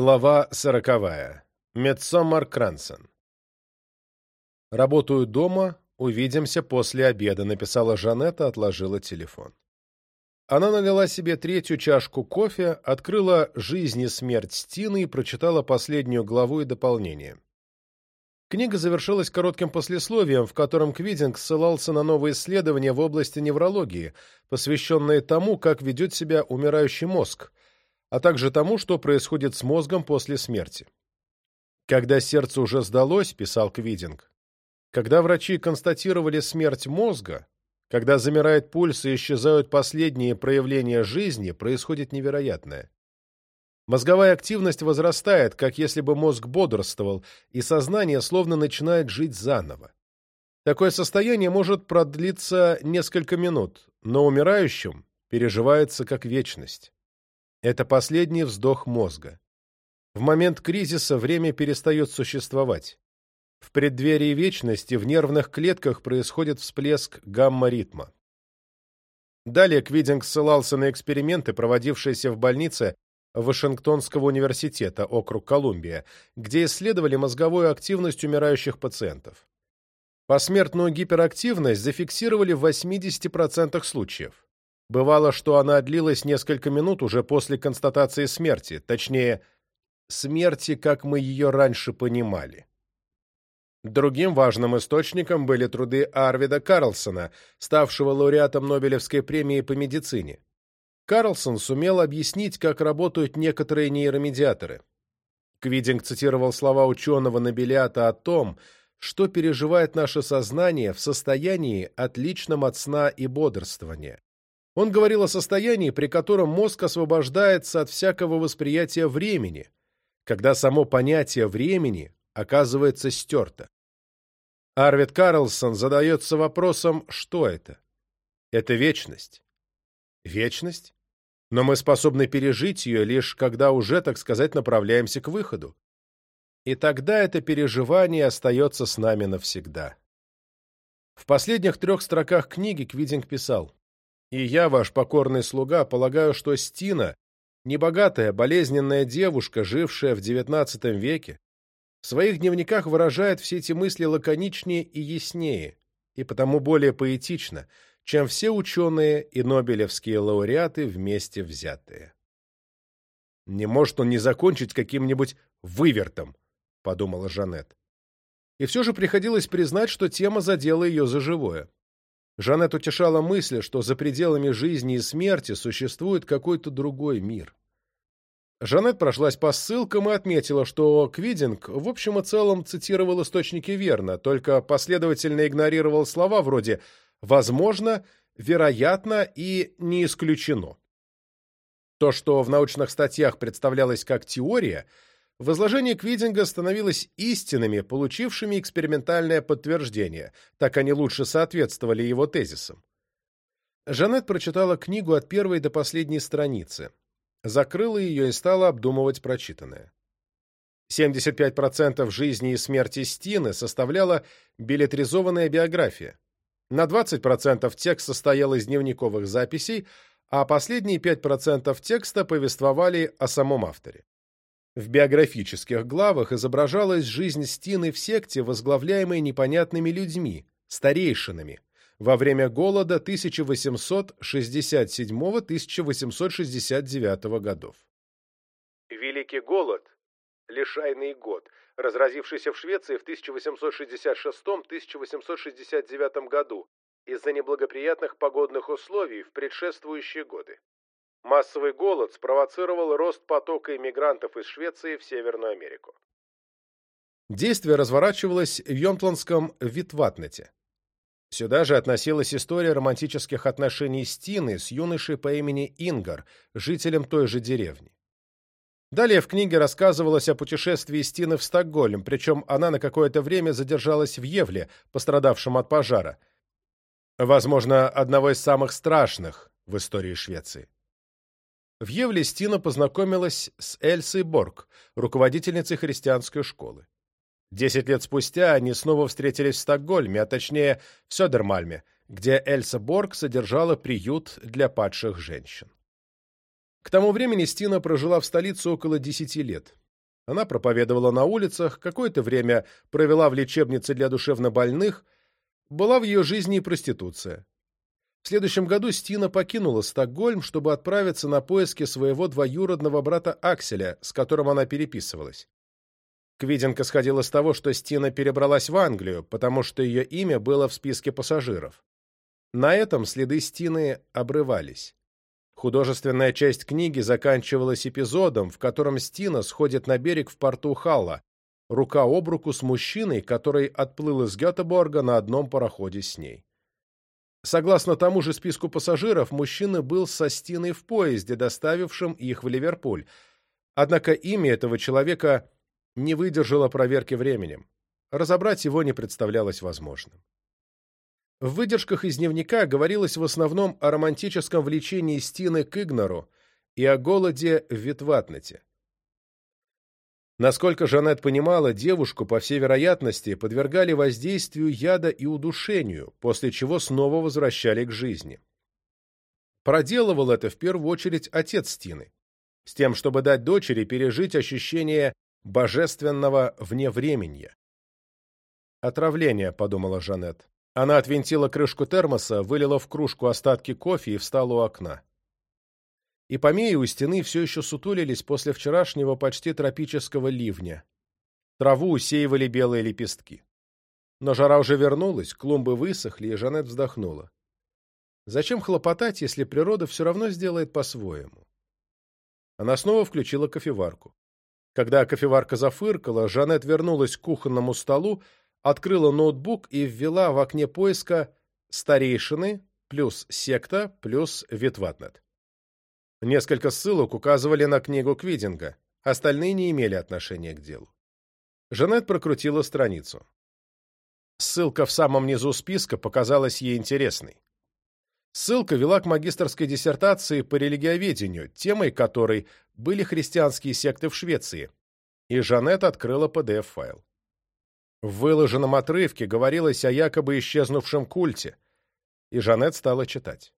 Глава сороковая. Медсомар Крансен. «Работаю дома, увидимся после обеда», — написала Жанетта, отложила телефон. Она налила себе третью чашку кофе, открыла «Жизнь и смерть Стины» и прочитала последнюю главу и дополнение. Книга завершилась коротким послесловием, в котором Квидинг ссылался на новые исследования в области неврологии, посвященные тому, как ведет себя умирающий мозг — а также тому, что происходит с мозгом после смерти. «Когда сердце уже сдалось», — писал Квидинг, «когда врачи констатировали смерть мозга, когда замирает пульс и исчезают последние проявления жизни, происходит невероятное. Мозговая активность возрастает, как если бы мозг бодрствовал, и сознание словно начинает жить заново. Такое состояние может продлиться несколько минут, но умирающим переживается как вечность. Это последний вздох мозга. В момент кризиса время перестает существовать. В преддверии вечности в нервных клетках происходит всплеск гамма-ритма. Далее Квидинг ссылался на эксперименты, проводившиеся в больнице Вашингтонского университета, округ Колумбия, где исследовали мозговую активность умирающих пациентов. Посмертную гиперактивность зафиксировали в 80% случаев. Бывало, что она длилась несколько минут уже после констатации смерти, точнее, смерти, как мы ее раньше понимали. Другим важным источником были труды Арвида Карлсона, ставшего лауреатом Нобелевской премии по медицине. Карлсон сумел объяснить, как работают некоторые нейромедиаторы. Квидинг цитировал слова ученого-нобелиата о том, что переживает наше сознание в состоянии, отличном от сна и бодрствования. Он говорил о состоянии, при котором мозг освобождается от всякого восприятия времени, когда само понятие времени оказывается стерто. Арвид Карлсон задается вопросом, что это? Это вечность. Вечность? Но мы способны пережить ее лишь когда уже, так сказать, направляемся к выходу. И тогда это переживание остается с нами навсегда. В последних трех строках книги Квидинг писал и я, ваш покорный слуга, полагаю, что Стина — небогатая, болезненная девушка, жившая в XIX веке, в своих дневниках выражает все эти мысли лаконичнее и яснее, и потому более поэтично, чем все ученые и нобелевские лауреаты вместе взятые. «Не может он не закончить каким-нибудь вывертом», — подумала Жанет. И все же приходилось признать, что тема задела ее за живое. Жанет утешала мысль, что за пределами жизни и смерти существует какой-то другой мир. Жанет прошлась по ссылкам и отметила, что Квидинг в общем и целом цитировал источники верно, только последовательно игнорировал слова вроде «возможно», «вероятно» и «не исключено». То, что в научных статьях представлялось как теория – Возложения Квидинга становились истинными, получившими экспериментальное подтверждение, так они лучше соответствовали его тезисам. Жанет прочитала книгу от первой до последней страницы, закрыла ее и стала обдумывать прочитанное. 75% жизни и смерти Стины составляла билетризованная биография. На 20% текст состоял из дневниковых записей, а последние 5% текста повествовали о самом авторе. В биографических главах изображалась жизнь Стины в секте, возглавляемой непонятными людьми, старейшинами, во время голода 1867-1869 годов. Великий голод, лишайный год, разразившийся в Швеции в 1866-1869 году из-за неблагоприятных погодных условий в предшествующие годы. Массовый голод спровоцировал рост потока иммигрантов из Швеции в Северную Америку. Действие разворачивалось в Йонтландском Витватнете. Сюда же относилась история романтических отношений Стины с юношей по имени Ингар, жителем той же деревни. Далее в книге рассказывалось о путешествии Стины в Стокгольм, причем она на какое-то время задержалась в Евле, пострадавшем от пожара. Возможно, одного из самых страшных в истории Швеции. В Вьевлестина познакомилась с Эльсой Борг, руководительницей христианской школы. Десять лет спустя они снова встретились в Стокгольме, а точнее в Сёдермальме, где Эльса Борг содержала приют для падших женщин. К тому времени Стина прожила в столице около десяти лет. Она проповедовала на улицах, какое-то время провела в лечебнице для душевнобольных, была в ее жизни и проституция. В следующем году Стина покинула Стокгольм, чтобы отправиться на поиски своего двоюродного брата Акселя, с которым она переписывалась. Квиденко сходила с того, что Стина перебралась в Англию, потому что ее имя было в списке пассажиров. На этом следы Стины обрывались. Художественная часть книги заканчивалась эпизодом, в котором Стина сходит на берег в порту Халла, рука об руку с мужчиной, который отплыл из Гетеборга на одном пароходе с ней. Согласно тому же списку пассажиров, мужчина был со Стиной в поезде, доставившем их в Ливерпуль. Однако имя этого человека не выдержало проверки временем. Разобрать его не представлялось возможным. В выдержках из дневника говорилось в основном о романтическом влечении Стины к Игнору и о голоде в Витватнете. Насколько Жанет понимала, девушку, по всей вероятности, подвергали воздействию яда и удушению, после чего снова возвращали к жизни. Проделывал это в первую очередь отец Стины, с тем, чтобы дать дочери пережить ощущение божественного вневременья. «Отравление», — подумала Жанет. Она отвинтила крышку термоса, вылила в кружку остатки кофе и встала у окна и помеи у стены все еще сутулились после вчерашнего почти тропического ливня. Траву усеивали белые лепестки. Но жара уже вернулась, клумбы высохли, и Жанет вздохнула. Зачем хлопотать, если природа все равно сделает по-своему? Она снова включила кофеварку. Когда кофеварка зафыркала, Жанет вернулась к кухонному столу, открыла ноутбук и ввела в окне поиска «Старейшины» плюс «Секта» плюс «Витватнет». Несколько ссылок указывали на книгу Квидинга, остальные не имели отношения к делу. Жанет прокрутила страницу. Ссылка в самом низу списка показалась ей интересной. Ссылка вела к магистрской диссертации по религиоведению, темой которой были христианские секты в Швеции, и Жанет открыла PDF-файл. В выложенном отрывке говорилось о якобы исчезнувшем культе, и Жанет стала читать.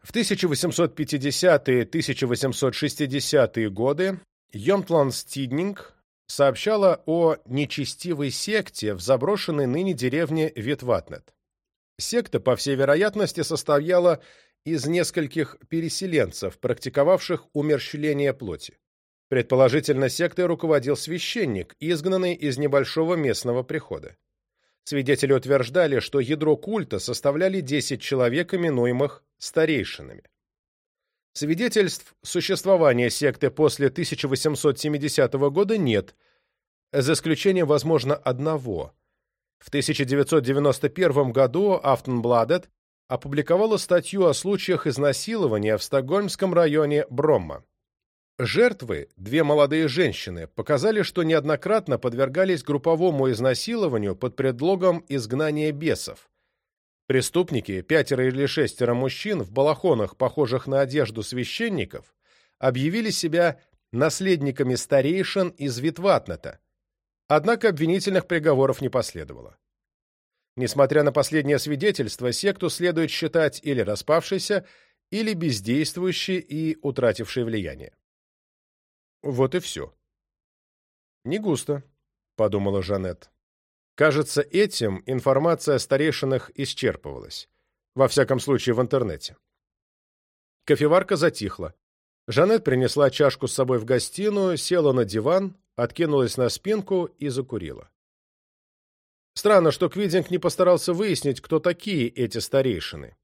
В 1850-е-1860-е годы Йомтланд Стиднинг сообщала о нечестивой секте в заброшенной ныне деревне Витватнет. Секта, по всей вероятности, состояла из нескольких переселенцев, практиковавших умерщвление плоти. Предположительно, сектой руководил священник, изгнанный из небольшого местного прихода. Свидетели утверждали, что ядро культа составляли 10 человек, именуемых старейшинами. Свидетельств существования секты после 1870 года нет, за исключением, возможно, одного. В 1991 году Афтенбладет опубликовала статью о случаях изнасилования в стокгольмском районе Бромма. Жертвы, две молодые женщины, показали, что неоднократно подвергались групповому изнасилованию под предлогом изгнания бесов. Преступники, пятеро или шестеро мужчин в балахонах, похожих на одежду священников, объявили себя наследниками старейшин из Витватната. Однако обвинительных приговоров не последовало. Несмотря на последнее свидетельство, секту следует считать или распавшейся, или бездействующей и утратившей влияние. Вот и все. «Не густо», — подумала Жанет. Кажется, этим информация о старейшинах исчерпывалась. Во всяком случае, в интернете. Кофеварка затихла. Жанет принесла чашку с собой в гостиную, села на диван, откинулась на спинку и закурила. Странно, что Квидинг не постарался выяснить, кто такие эти старейшины.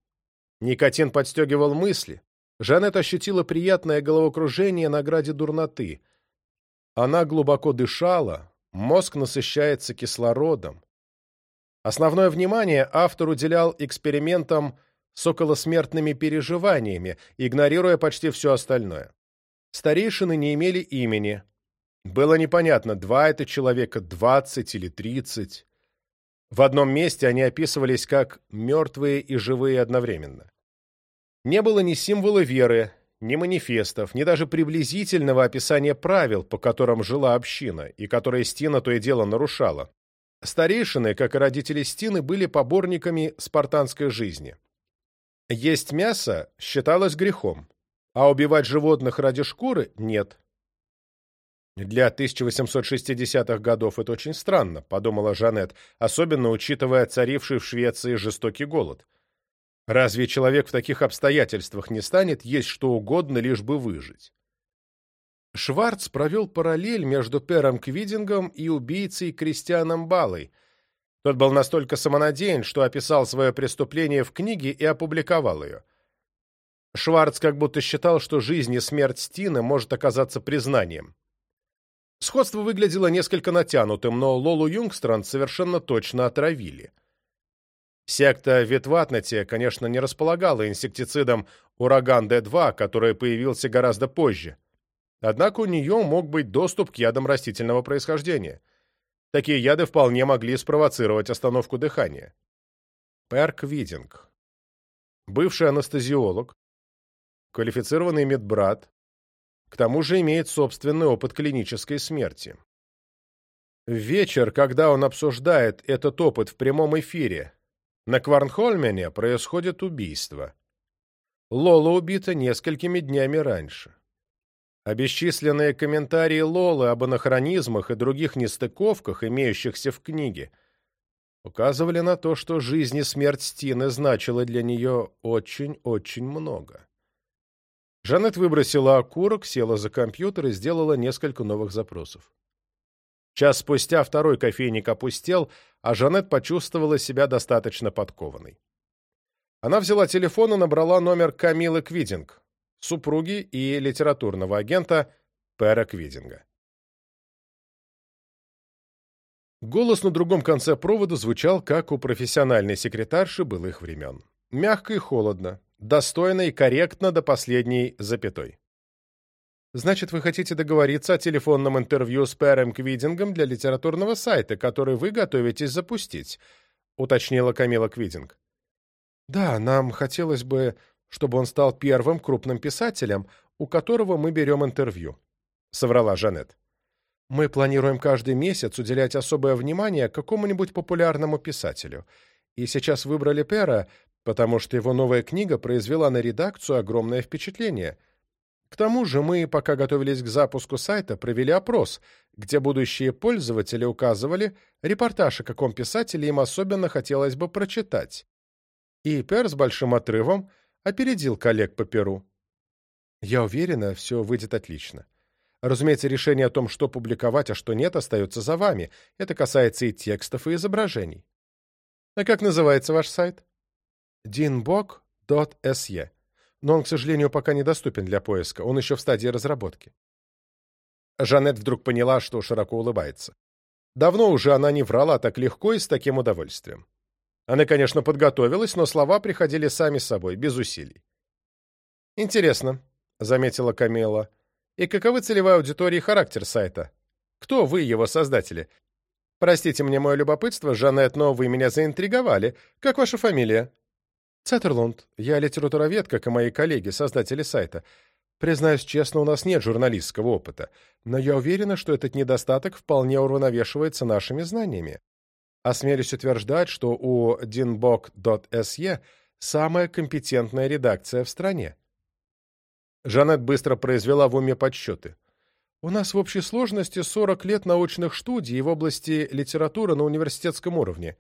Никотин подстегивал мысли. Жанет ощутила приятное головокружение на граде дурноты. Она глубоко дышала, Мозг насыщается кислородом. Основное внимание автор уделял экспериментам с околосмертными переживаниями, игнорируя почти все остальное. Старейшины не имели имени. Было непонятно, два это человека, двадцать или тридцать. В одном месте они описывались как мертвые и живые одновременно. Не было ни символа веры, ни манифестов, ни даже приблизительного описания правил, по которым жила община, и которые Стина то и дело нарушала. Старейшины, как и родители Стины, были поборниками спартанской жизни. Есть мясо считалось грехом, а убивать животных ради шкуры – нет. «Для 1860-х годов это очень странно», – подумала Жанет, особенно учитывая царивший в Швеции жестокий голод – Разве человек в таких обстоятельствах не станет есть что угодно, лишь бы выжить? Шварц провел параллель между Пером Квидингом и убийцей Кристианом Балой. Тот был настолько самонадеян, что описал свое преступление в книге и опубликовал ее. Шварц как будто считал, что жизнь и смерть Стина может оказаться признанием. Сходство выглядело несколько натянутым, но Лолу Юнгстранд совершенно точно отравили – Секта Ветватнати, конечно, не располагала инсектицидом «Ураган Д-2», который появился гораздо позже. Однако у нее мог быть доступ к ядам растительного происхождения. Такие яды вполне могли спровоцировать остановку дыхания. Перк Видинг. Бывший анестезиолог, квалифицированный медбрат, к тому же имеет собственный опыт клинической смерти. Вечер, когда он обсуждает этот опыт в прямом эфире на Кварнхольмене происходит убийство. Лола убита несколькими днями раньше. Обесчисленные комментарии Лолы об анахронизмах и других нестыковках, имеющихся в книге, указывали на то, что жизнь и смерть Стины значила для нее очень-очень много. Жанет выбросила окурок, села за компьютер и сделала несколько новых запросов. Час спустя второй кофейник опустел, а Жанет почувствовала себя достаточно подкованной. Она взяла телефон и набрала номер Камилы Квидинг, супруги и литературного агента Пэра Квидинга. Голос на другом конце провода звучал, как у профессиональной секретарши былых времен. Мягко и холодно, достойно и корректно до последней запятой. Значит, вы хотите договориться о телефонном интервью с Пэром Квидингом для литературного сайта, который вы готовитесь запустить, уточнила Камила Квидинг. Да, нам хотелось бы, чтобы он стал первым крупным писателем, у которого мы берем интервью, соврала Жанет. Мы планируем каждый месяц уделять особое внимание какому-нибудь популярному писателю. И сейчас выбрали Пера, потому что его новая книга произвела на редакцию огромное впечатление — к тому же мы, пока готовились к запуску сайта, провели опрос, где будущие пользователи указывали репортаж о каком писателе им особенно хотелось бы прочитать. И Пер с большим отрывом опередил коллег по Перу. Я уверена, все выйдет отлично. Разумеется, решение о том, что публиковать, а что нет, остается за вами. Это касается и текстов, и изображений. А как называется ваш сайт? dinbok.se но он, к сожалению, пока недоступен для поиска, он еще в стадии разработки». Жанет вдруг поняла, что широко улыбается. Давно уже она не врала так легко и с таким удовольствием. Она, конечно, подготовилась, но слова приходили сами собой, без усилий. «Интересно», — заметила Камила, — «и каковы целевая аудитория и характер сайта? Кто вы, его создатели? Простите мне мое любопытство, Жанет, но вы меня заинтриговали. Как ваша фамилия?» Цетерлонд, я литературоведка, мои коллеги, создатели сайта. Признаюсь честно, у нас нет журналистского опыта, но я уверена, что этот недостаток вполне уравновешивается нашими знаниями. Осмелюсь утверждать, что у dinbok.se самая компетентная редакция в стране. Жанет быстро произвела в уме подсчеты. У нас в общей сложности 40 лет научных студий в области литературы на университетском уровне.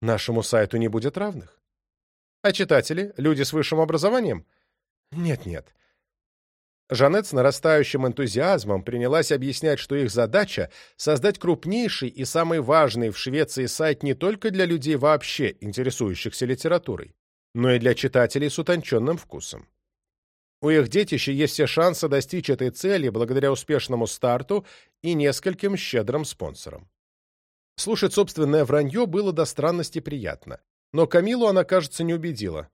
Нашему сайту не будет равных. А читатели, люди с высшим образованием? Нет-нет. Жанет с нарастающим энтузиазмом принялась объяснять, что их задача — создать крупнейший и самый важный в Швеции сайт не только для людей вообще, интересующихся литературой, но и для читателей с утонченным вкусом. У их детища есть все шансы достичь этой цели благодаря успешному старту и нескольким щедрым спонсорам. Слушать собственное вранье было до странности приятно но Камилу она, кажется, не убедила.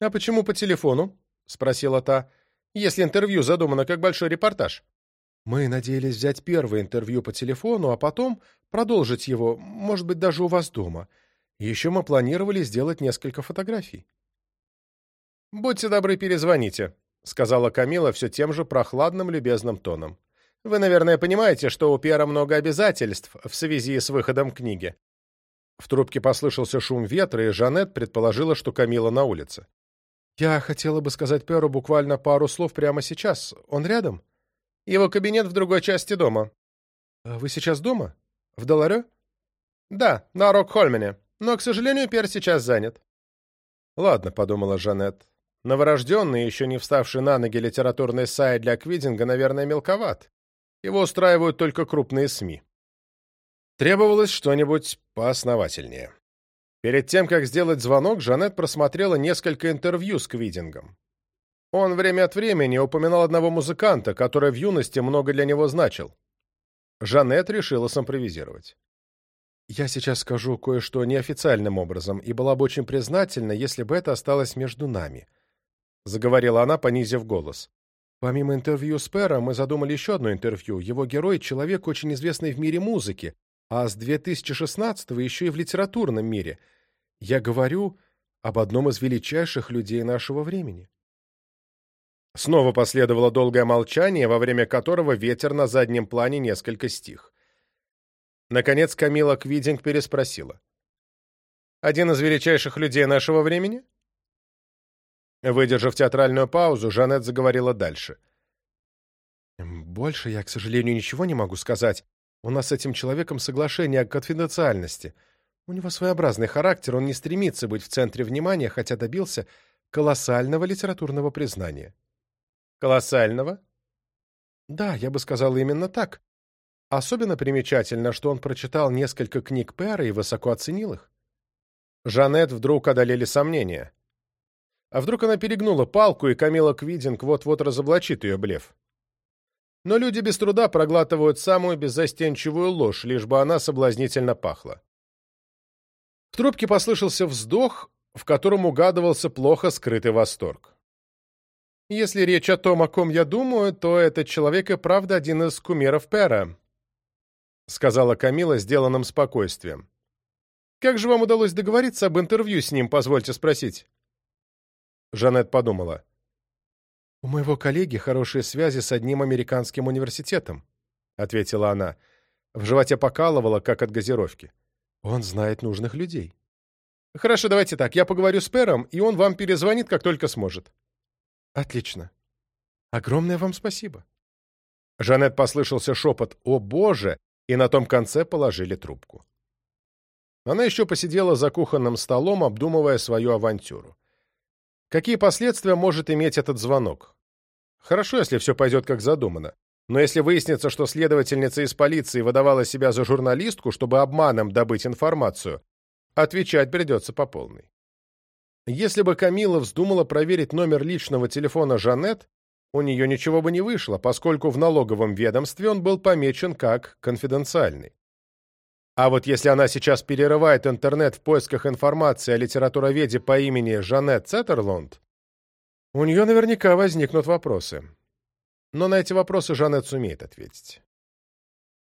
«А почему по телефону?» — спросила та. «Если интервью задумано как большой репортаж». «Мы надеялись взять первое интервью по телефону, а потом продолжить его, может быть, даже у вас дома. Еще мы планировали сделать несколько фотографий». «Будьте добры, перезвоните», — сказала Камила все тем же прохладным любезным тоном. «Вы, наверное, понимаете, что у Пьера много обязательств в связи с выходом книги. В трубке послышался шум ветра, и Жанет предположила, что Камила на улице. «Я хотела бы сказать Перу буквально пару слов прямо сейчас. Он рядом?» «Его кабинет в другой части дома». «А «Вы сейчас дома? В Доларе?» «Да, на Рокхольмене. Но, к сожалению, Пер сейчас занят». «Ладно», — подумала Жанет. «Новорожденный, еще не вставший на ноги литературный сайт для Квидинга, наверное, мелковат. Его устраивают только крупные СМИ». Требовалось что-нибудь поосновательнее. Перед тем, как сделать звонок, Жанет просмотрела несколько интервью с Квидингом. Он время от времени упоминал одного музыканта, который в юности много для него значил. Жанет решила симпровизировать. «Я сейчас скажу кое-что неофициальным образом, и была бы очень признательна, если бы это осталось между нами», — заговорила она, понизив голос. «Помимо интервью с Пером, мы задумали еще одно интервью. Его герой — человек, очень известный в мире музыки, а с 2016 еще и в литературном мире. Я говорю об одном из величайших людей нашего времени. Снова последовало долгое молчание, во время которого ветер на заднем плане несколько стих. Наконец Камила Квидинг переспросила. «Один из величайших людей нашего времени?» Выдержав театральную паузу, Жанет заговорила дальше. «Больше я, к сожалению, ничего не могу сказать. У нас с этим человеком соглашение о конфиденциальности. У него своеобразный характер, он не стремится быть в центре внимания, хотя добился колоссального литературного признания. Колоссального? Да, я бы сказала именно так. Особенно примечательно, что он прочитал несколько книг Пэра и высоко оценил их. Жанет вдруг одолели сомнения. А вдруг она перегнула палку, и Камила Квидинг вот-вот разоблачит ее блеф? Но люди без труда проглатывают самую беззастенчивую ложь, лишь бы она соблазнительно пахла. В трубке послышался вздох, в котором угадывался плохо скрытый восторг. Если речь о том, о ком я думаю, то этот человек и правда один из кумиров Пера», — сказала Камила сделанным спокойствием. «Как же вам удалось договориться об интервью с ним, позвольте спросить?» Жанет подумала. «У моего коллеги хорошие связи с одним американским университетом», — ответила она. В животе покалывало, как от газировки. «Он знает нужных людей». «Хорошо, давайте так. Я поговорю с Пером, и он вам перезвонит, как только сможет». «Отлично. Огромное вам спасибо». Жанет послышался шепот «О, Боже!» и на том конце положили трубку. Она еще посидела за кухонным столом, обдумывая свою авантюру. Какие последствия может иметь этот звонок? Хорошо, если все пойдет как задумано. Но если выяснится, что следовательница из полиции выдавала себя за журналистку, чтобы обманом добыть информацию, отвечать придется по полной. Если бы Камила вздумала проверить номер личного телефона Жанет, у нее ничего бы не вышло, поскольку в налоговом ведомстве он был помечен как конфиденциальный. А вот если она сейчас перерывает интернет в поисках информации о литературоведе по имени Жанет Цеттерлонд, у нее наверняка возникнут вопросы. Но на эти вопросы Жанет сумеет ответить.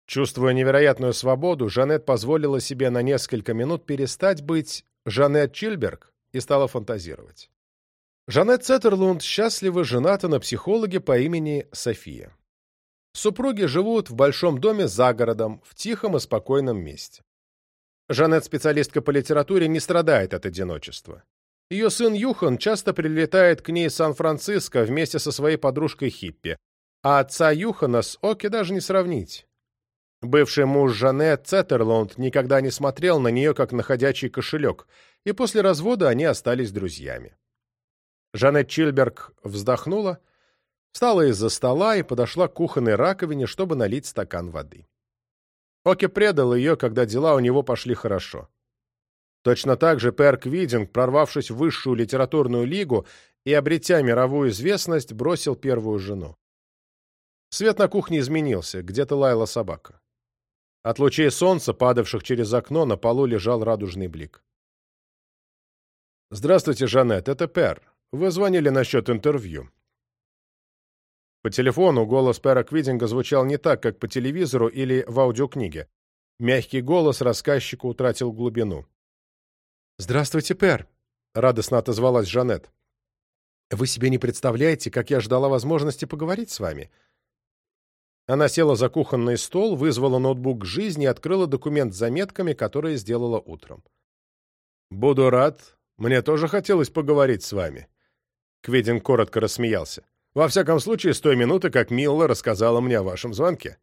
Чувствуя невероятную свободу, Жанет позволила себе на несколько минут перестать быть Жанет Чильберг и стала фантазировать. Жанет Цеттерлунд счастлива жената на психологе по имени София. Супруги живут в большом доме за городом, в тихом и спокойном месте. Жанет, специалистка по литературе, не страдает от одиночества. Ее сын Юхан часто прилетает к ней из Сан-Франциско вместе со своей подружкой Хиппи, а отца Юхана с Оки даже не сравнить. Бывший муж Жанет Цеттерлонд никогда не смотрел на нее как на ходячий кошелек, и после развода они остались друзьями. Жанет Чильберг вздохнула, встала из-за стола и подошла к кухонной раковине, чтобы налить стакан воды. Оки предал ее, когда дела у него пошли хорошо. Точно так же Перк Видинг, прорвавшись в высшую литературную лигу и обретя мировую известность, бросил первую жену. Свет на кухне изменился, где-то лаяла собака. От лучей солнца, падавших через окно, на полу лежал радужный блик. «Здравствуйте, Жанет, это Пер. Вы звонили насчет интервью». По телефону голос Пера Квидинга звучал не так, как по телевизору или в аудиокниге. Мягкий голос рассказчика утратил глубину. «Здравствуйте, Пэр!» — радостно отозвалась Жанет. «Вы себе не представляете, как я ждала возможности поговорить с вами». Она села за кухонный стол, вызвала ноутбук к жизни и открыла документ с заметками, которые сделала утром. «Буду рад. Мне тоже хотелось поговорить с вами». Кведин коротко рассмеялся. «Во всяком случае, с той минуты, как Милла рассказала мне о вашем звонке».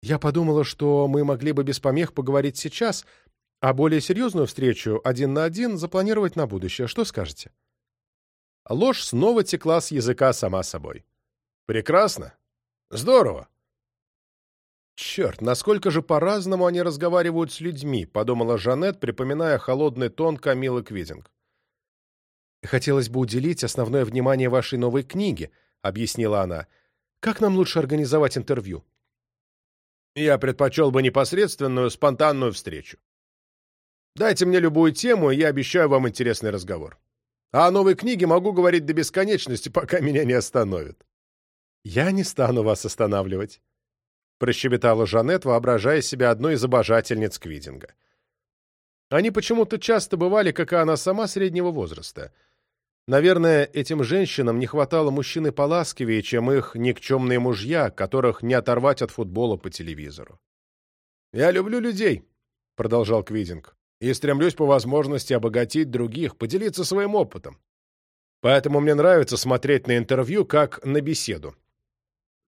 «Я подумала, что мы могли бы без помех поговорить сейчас, а более серьезную встречу один на один запланировать на будущее. Что скажете? Ложь снова текла с языка сама собой. Прекрасно. Здорово. «Черт, насколько же по-разному они разговаривают с людьми», — подумала Жанет, припоминая холодный тон Камилы Квидинг. «Хотелось бы уделить основное внимание вашей новой книге», — объяснила она. «Как нам лучше организовать интервью?» «Я предпочел бы непосредственную, спонтанную встречу. Дайте мне любую тему, и я обещаю вам интересный разговор. А о новой книге могу говорить до бесконечности, пока меня не остановят». «Я не стану вас останавливать», — прощебетала Жанет, воображая себя одной из обожательниц Квидинга. Они почему-то часто бывали, как и она сама, среднего возраста. Наверное, этим женщинам не хватало мужчины поласкивее, чем их никчемные мужья, которых не оторвать от футбола по телевизору. «Я люблю людей», — продолжал Квидинг и стремлюсь по возможности обогатить других, поделиться своим опытом. Поэтому мне нравится смотреть на интервью как на беседу.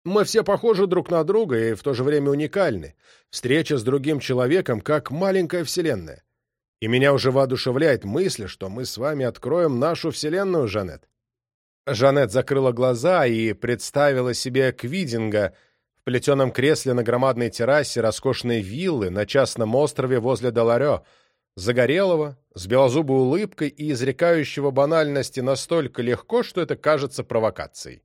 Мы все похожи друг на друга и в то же время уникальны. Встреча с другим человеком как маленькая вселенная. И меня уже воодушевляет мысль, что мы с вами откроем нашу вселенную, Жанет. Жанет закрыла глаза и представила себе Квидинга в плетеном кресле на громадной террасе роскошной виллы на частном острове возле Доларё — загорелого, с белозубой улыбкой и изрекающего банальности настолько легко, что это кажется провокацией.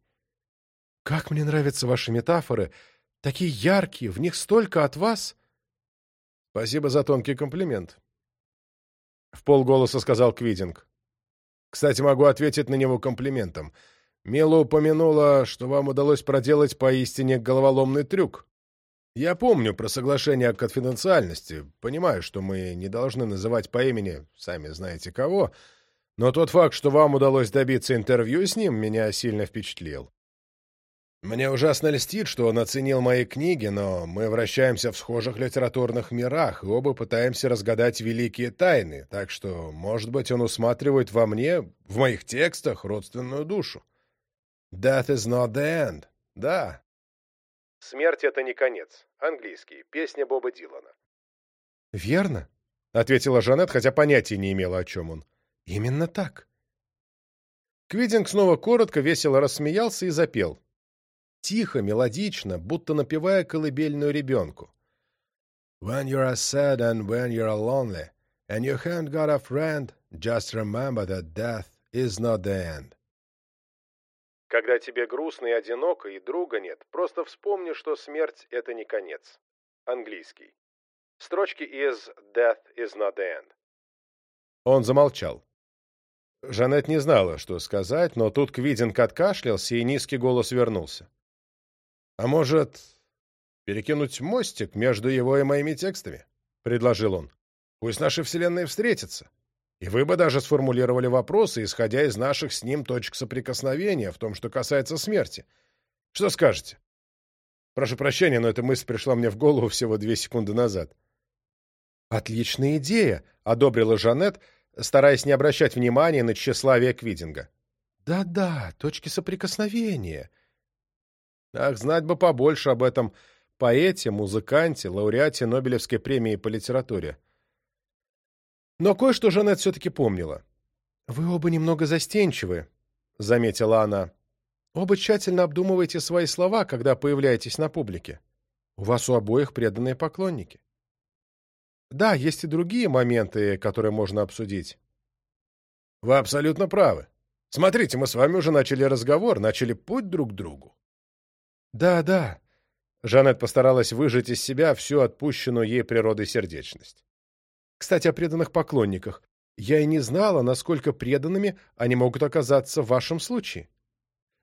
«Как мне нравятся ваши метафоры! Такие яркие, в них столько от вас!» «Спасибо за тонкий комплимент», — в полголоса сказал Квидинг. «Кстати, могу ответить на него комплиментом. Мила упомянула, что вам удалось проделать поистине головоломный трюк. Я помню про соглашение о конфиденциальности, понимаю, что мы не должны называть по имени, сами знаете кого, но тот факт, что вам удалось добиться интервью с ним, меня сильно впечатлил. Мне ужасно льстит, что он оценил мои книги, но мы вращаемся в схожих литературных мирах и оба пытаемся разгадать великие тайны, так что, может быть, он усматривает во мне, в моих текстах, родственную душу. Death is not the end. Да, Смерть это не конец. Английский. Песня Боба Дилана. Верно, ответила Жанет, хотя понятия не имела, о чем он. Именно так. Квидинг снова коротко, весело рассмеялся и запел. Тихо, мелодично, будто напевая колыбельную ребенку. When you're sad and when you're lonely, and you haven't got a friend, just remember that death is not the end. Когда тебе грустно и одиноко, и друга нет, просто вспомни, что смерть — это не конец. Английский. Строчки из «Death is not the end». Он замолчал. Жанет не знала, что сказать, но тут Квидинг откашлялся, и низкий голос вернулся. «А может, перекинуть мостик между его и моими текстами?» — предложил он. «Пусть наши вселенные встретятся». И вы бы даже сформулировали вопросы, исходя из наших с ним точек соприкосновения в том, что касается смерти. Что скажете? Прошу прощения, но эта мысль пришла мне в голову всего две секунды назад. Отличная идея, одобрила Жанет, стараясь не обращать внимания на тщеславие Квидинга. Да-да, точки соприкосновения. Ах, знать бы побольше об этом поэте, музыканте, лауреате Нобелевской премии по литературе. Но кое-что Жанет все-таки помнила. «Вы оба немного застенчивы», — заметила она. «Оба тщательно обдумываете свои слова, когда появляетесь на публике. У вас у обоих преданные поклонники». «Да, есть и другие моменты, которые можно обсудить». «Вы абсолютно правы. Смотрите, мы с вами уже начали разговор, начали путь друг к другу». «Да, да». Жанет постаралась выжать из себя всю отпущенную ей природой сердечность. Кстати, о преданных поклонниках. Я и не знала, насколько преданными они могут оказаться в вашем случае.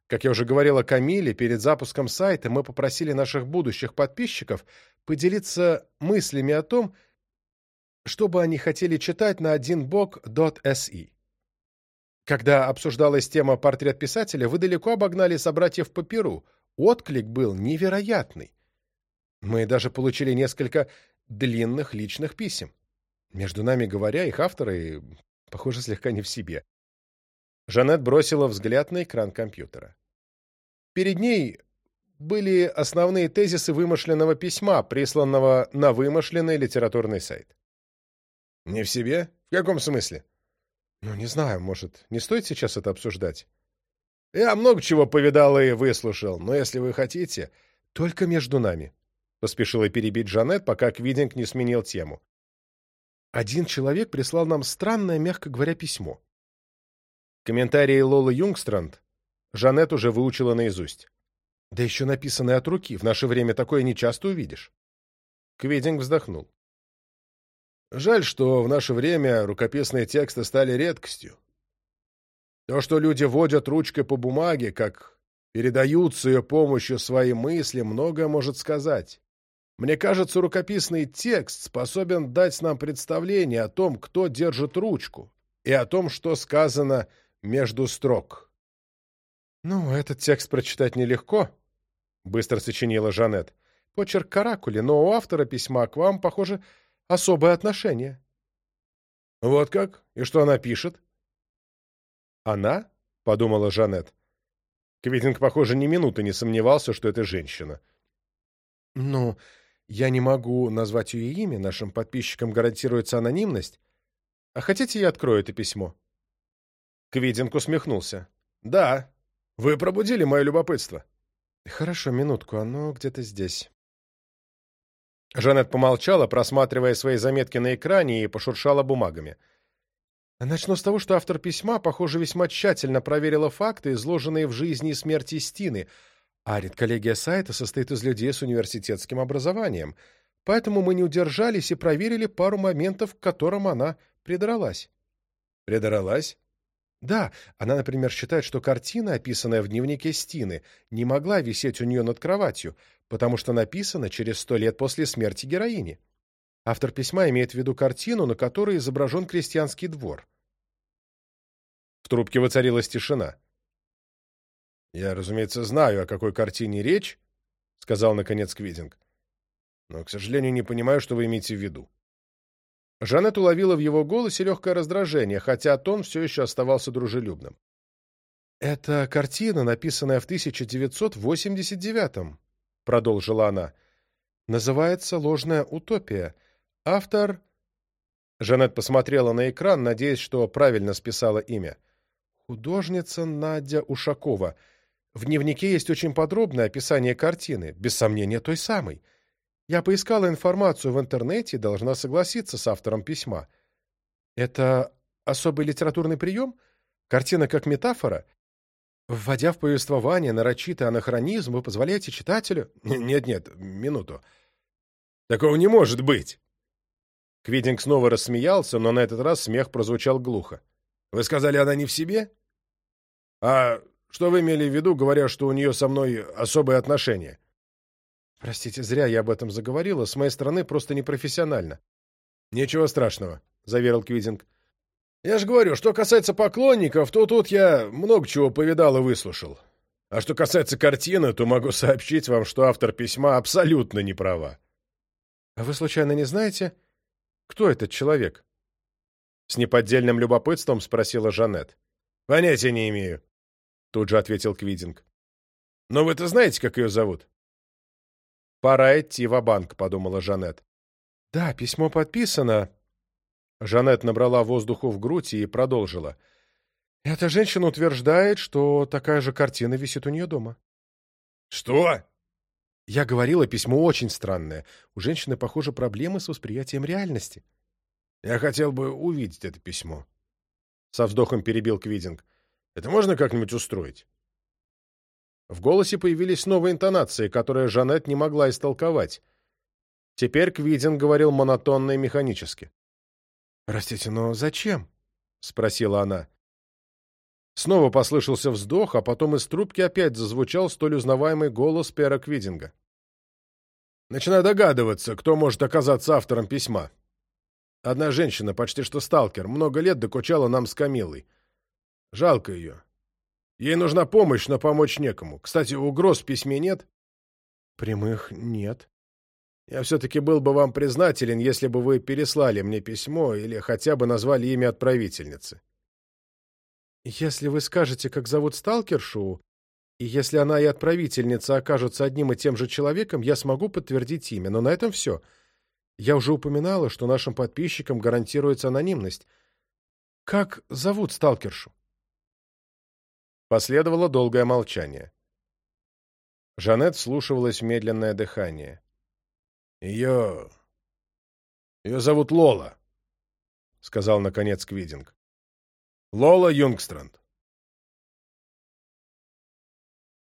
Как я уже говорила Камиле, перед запуском сайта мы попросили наших будущих подписчиков поделиться мыслями о том, что бы они хотели читать на одинбок.se. Когда обсуждалась тема «Портрет писателя», вы далеко обогнали собратьев по Перу. Отклик был невероятный. Мы даже получили несколько длинных личных писем. Между нами говоря, их авторы, похоже, слегка не в себе. Жанет бросила взгляд на экран компьютера. Перед ней были основные тезисы вымышленного письма, присланного на вымышленный литературный сайт. «Не в себе? В каком смысле?» «Ну, не знаю, может, не стоит сейчас это обсуждать?» «Я много чего повидал и выслушал, но если вы хотите, только между нами», — поспешила перебить Жанет, пока Квидинг не сменил тему. Один человек прислал нам странное, мягко говоря, письмо. Комментарии Лолы Юнгстранд Жанет уже выучила наизусть. Да еще написанное от руки, в наше время такое нечасто увидишь. Квединг вздохнул. Жаль, что в наше время рукописные тексты стали редкостью. То, что люди водят ручкой по бумаге, как передают с ее помощью свои мысли, многое может сказать. Мне кажется, рукописный текст способен дать нам представление о том, кто держит ручку, и о том, что сказано между строк. «Ну, этот текст прочитать нелегко», — быстро сочинила Жанет. «Почерк каракули, но у автора письма к вам, похоже, особое отношение». «Вот как? И что она пишет?» «Она?» — подумала Жанет. Квитинг, похоже, ни минуты не сомневался, что это женщина. «Ну, я не могу назвать ее имя, нашим подписчикам гарантируется анонимность. А хотите, я открою это письмо?» Квидинг усмехнулся. «Да, вы пробудили мое любопытство». «Хорошо, минутку, оно где-то здесь». Жанет помолчала, просматривая свои заметки на экране, и пошуршала бумагами. Начну с того, что автор письма, похоже, весьма тщательно проверила факты, изложенные в жизни и смерти Стины — Арит, коллегия сайта состоит из людей с университетским образованием, поэтому мы не удержались и проверили пару моментов, к которым она придралась. Придралась? Да, она, например, считает, что картина, описанная в дневнике Стины, не могла висеть у нее над кроватью, потому что написана через сто лет после смерти героини. Автор письма имеет в виду картину, на которой изображен крестьянский двор. В трубке воцарилась тишина. Я, разумеется, знаю, о какой картине речь, сказал наконец Квидинг. Но, к сожалению, не понимаю, что вы имеете в виду. Жанет уловила в его голосе легкое раздражение, хотя тон все еще оставался дружелюбным. «Это картина, написанная в 1989-м», — продолжила она. «Называется «Ложная утопия». Автор...» Жанет посмотрела на экран, надеясь, что правильно списала имя. «Художница Надя Ушакова. В дневнике есть очень подробное описание картины, без сомнения той самой. Я поискала информацию в интернете и должна согласиться с автором письма. Это особый литературный прием? Картина как метафора? Вводя в повествование нарочитый анахронизм, вы позволяете читателю... Нет-нет, минуту. Такого не может быть! Квидинг снова рассмеялся, но на этот раз смех прозвучал глухо. «Вы сказали, она не в себе? А что вы имели в виду, говоря, что у нее со мной особые отношения? Простите, зря я об этом заговорила. С моей стороны просто непрофессионально. Ничего страшного, заверил Квидинг. Я же говорю, что касается поклонников, то тут я много чего повидал и выслушал. А что касается картины, то могу сообщить вам, что автор письма абсолютно не права. А вы случайно не знаете, кто этот человек? С неподдельным любопытством спросила Жанет. Понятия не имею, Тут же ответил Квидинг. «Но вы-то знаете, как ее зовут?» «Пора идти в банк подумала Жанет. «Да, письмо подписано». Жанет набрала воздуху в грудь и продолжила. «Эта женщина утверждает, что такая же картина висит у нее дома». «Что?» Я говорила, письмо очень странное. У женщины, похоже, проблемы с восприятием реальности. «Я хотел бы увидеть это письмо», — со вздохом перебил Квидинг. Это можно как-нибудь устроить?» В голосе появились новые интонации, которые Жанет не могла истолковать. Теперь Квидин говорил монотонно и механически. «Простите, но зачем?» — спросила она. Снова послышался вздох, а потом из трубки опять зазвучал столь узнаваемый голос Пера Квидинга. Начинаю догадываться, кто может оказаться автором письма. Одна женщина, почти что сталкер, много лет докучала нам с Камилой. Жалко ее. Ей нужна помощь, но помочь некому. Кстати, угроз в письме нет? Прямых нет. Я все-таки был бы вам признателен, если бы вы переслали мне письмо или хотя бы назвали имя отправительницы. Если вы скажете, как зовут сталкершу, и если она и отправительница окажутся одним и тем же человеком, я смогу подтвердить имя. Но на этом все. Я уже упоминала, что нашим подписчикам гарантируется анонимность. Как зовут сталкершу? Последовало долгое молчание. Жанет слушалась медленное дыхание. «Ее... ее зовут Лола», — сказал наконец Квидинг. «Лола Юнгстранд.